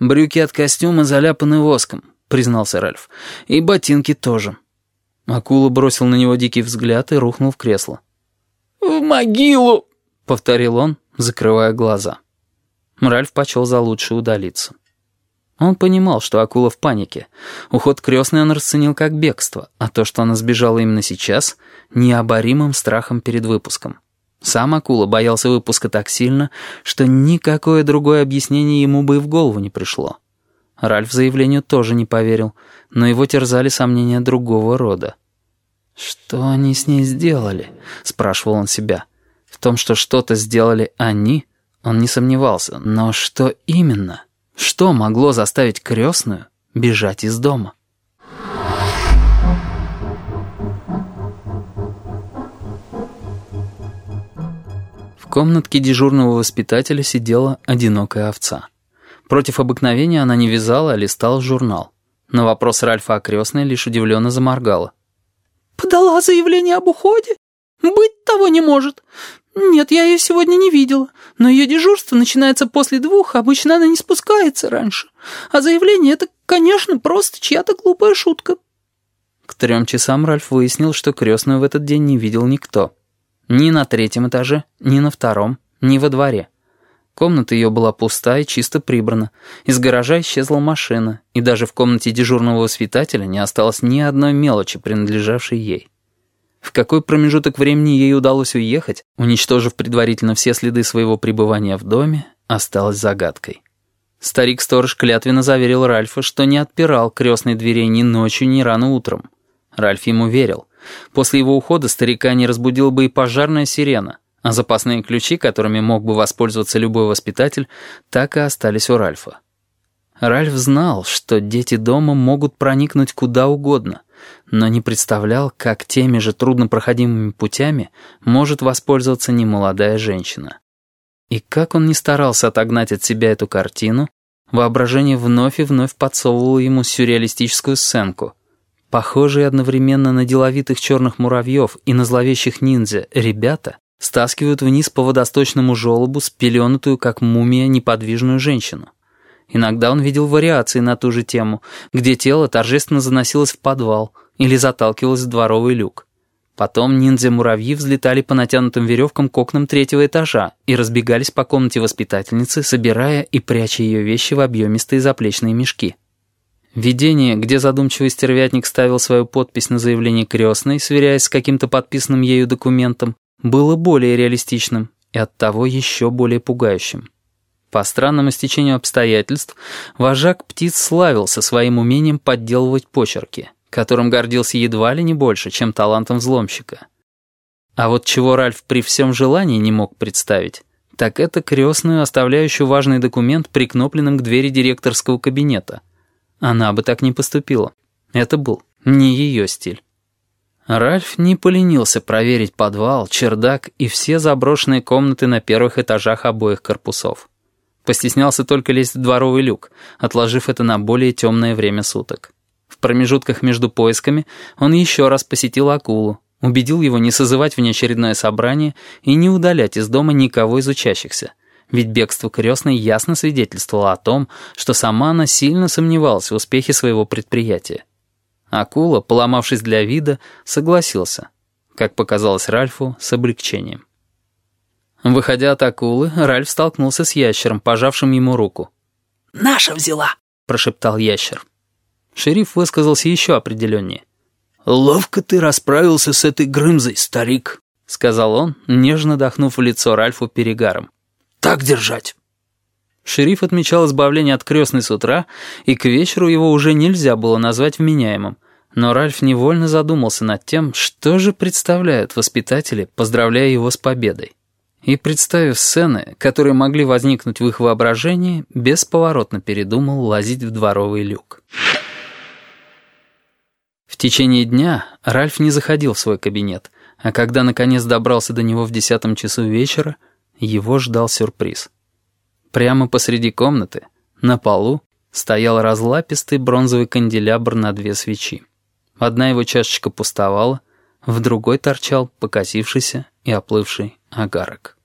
«Брюки от костюма заляпаны воском», — признался Ральф. «И ботинки тоже». Акула бросил на него дикий взгляд и рухнул в кресло. «В могилу!» — повторил он, закрывая глаза. Ральф почел за лучшее удалиться. Он понимал, что акула в панике. Уход крестной он расценил как бегство, а то, что она сбежала именно сейчас, необоримым страхом перед выпуском. Сам акула боялся выпуска так сильно, что никакое другое объяснение ему бы и в голову не пришло. Ральф заявлению тоже не поверил, но его терзали сомнения другого рода. «Что они с ней сделали?» — спрашивал он себя. В том, что что-то сделали они, он не сомневался, но что именно? Что могло заставить крестную бежать из дома? Комнатке дежурного воспитателя сидела одинокая овца. Против обыкновения она не вязала, а листала журнал. На вопрос Ральфа о крестной лишь удивленно заморгала. «Подала заявление об уходе? Быть того не может. Нет, я ее сегодня не видела, но ее дежурство начинается после двух, обычно она не спускается раньше. А заявление — это, конечно, просто чья-то глупая шутка». К трем часам Ральф выяснил, что крестную в этот день не видел никто. Ни на третьем этаже, ни на втором, ни во дворе. Комната ее была пуста и чисто прибрана. Из гаража исчезла машина, и даже в комнате дежурного воспитателя не осталось ни одной мелочи, принадлежавшей ей. В какой промежуток времени ей удалось уехать, уничтожив предварительно все следы своего пребывания в доме, осталось загадкой. Старик-сторож клятвенно заверил Ральфа, что не отпирал крестной дверей ни ночью, ни рано утром. Ральф ему верил. После его ухода старика не разбудила бы и пожарная сирена, а запасные ключи, которыми мог бы воспользоваться любой воспитатель, так и остались у Ральфа. Ральф знал, что дети дома могут проникнуть куда угодно, но не представлял, как теми же труднопроходимыми путями может воспользоваться немолодая женщина. И как он не старался отогнать от себя эту картину, воображение вновь и вновь подсовывало ему сюрреалистическую сценку. Похожие одновременно на деловитых черных муравьев и на зловещих ниндзя ребята стаскивают вниз по водосточному желобу спеленутую, как мумия, неподвижную женщину. Иногда он видел вариации на ту же тему, где тело торжественно заносилось в подвал или заталкивалось в дворовый люк. Потом ниндзя-муравьи взлетали по натянутым веревкам к окнам третьего этажа и разбегались по комнате воспитательницы, собирая и пряча ее вещи в объемистые заплечные мешки. Видение, где задумчивый стервятник ставил свою подпись на заявление крестной, сверяясь с каким-то подписанным ею документом, было более реалистичным и оттого еще более пугающим. По странному стечению обстоятельств, вожак птиц славился своим умением подделывать почерки, которым гордился едва ли не больше, чем талантом взломщика. А вот чего Ральф при всем желании не мог представить, так это крестную, оставляющую важный документ прикнопленным к двери директорского кабинета. Она бы так не поступила. Это был не ее стиль. Ральф не поленился проверить подвал, чердак и все заброшенные комнаты на первых этажах обоих корпусов. Постеснялся только лезть в дворовый люк, отложив это на более темное время суток. В промежутках между поисками он еще раз посетил акулу, убедил его не созывать внеочередное собрание и не удалять из дома никого из учащихся. Ведь бегство крестной ясно свидетельствовало о том, что сама она сильно сомневалась в успехе своего предприятия. Акула, поломавшись для вида, согласился, как показалось Ральфу, с облегчением. Выходя от акулы, Ральф столкнулся с ящером, пожавшим ему руку. «Наша взяла», — прошептал ящер. Шериф высказался еще определеннее. «Ловко ты расправился с этой Грымзой, старик», — сказал он, нежно дохнув в лицо Ральфу перегаром. «Так держать». Шериф отмечал избавление от крестной с утра, и к вечеру его уже нельзя было назвать вменяемым. Но Ральф невольно задумался над тем, что же представляют воспитатели, поздравляя его с победой и, представив сцены, которые могли возникнуть в их воображении, бесповоротно передумал лазить в дворовый люк. В течение дня Ральф не заходил в свой кабинет, а когда наконец добрался до него в десятом часу вечера, его ждал сюрприз. Прямо посреди комнаты, на полу, стоял разлапистый бронзовый канделябр на две свечи. Одна его чашечка пустовала, в другой торчал покосившийся и оплывший агарок.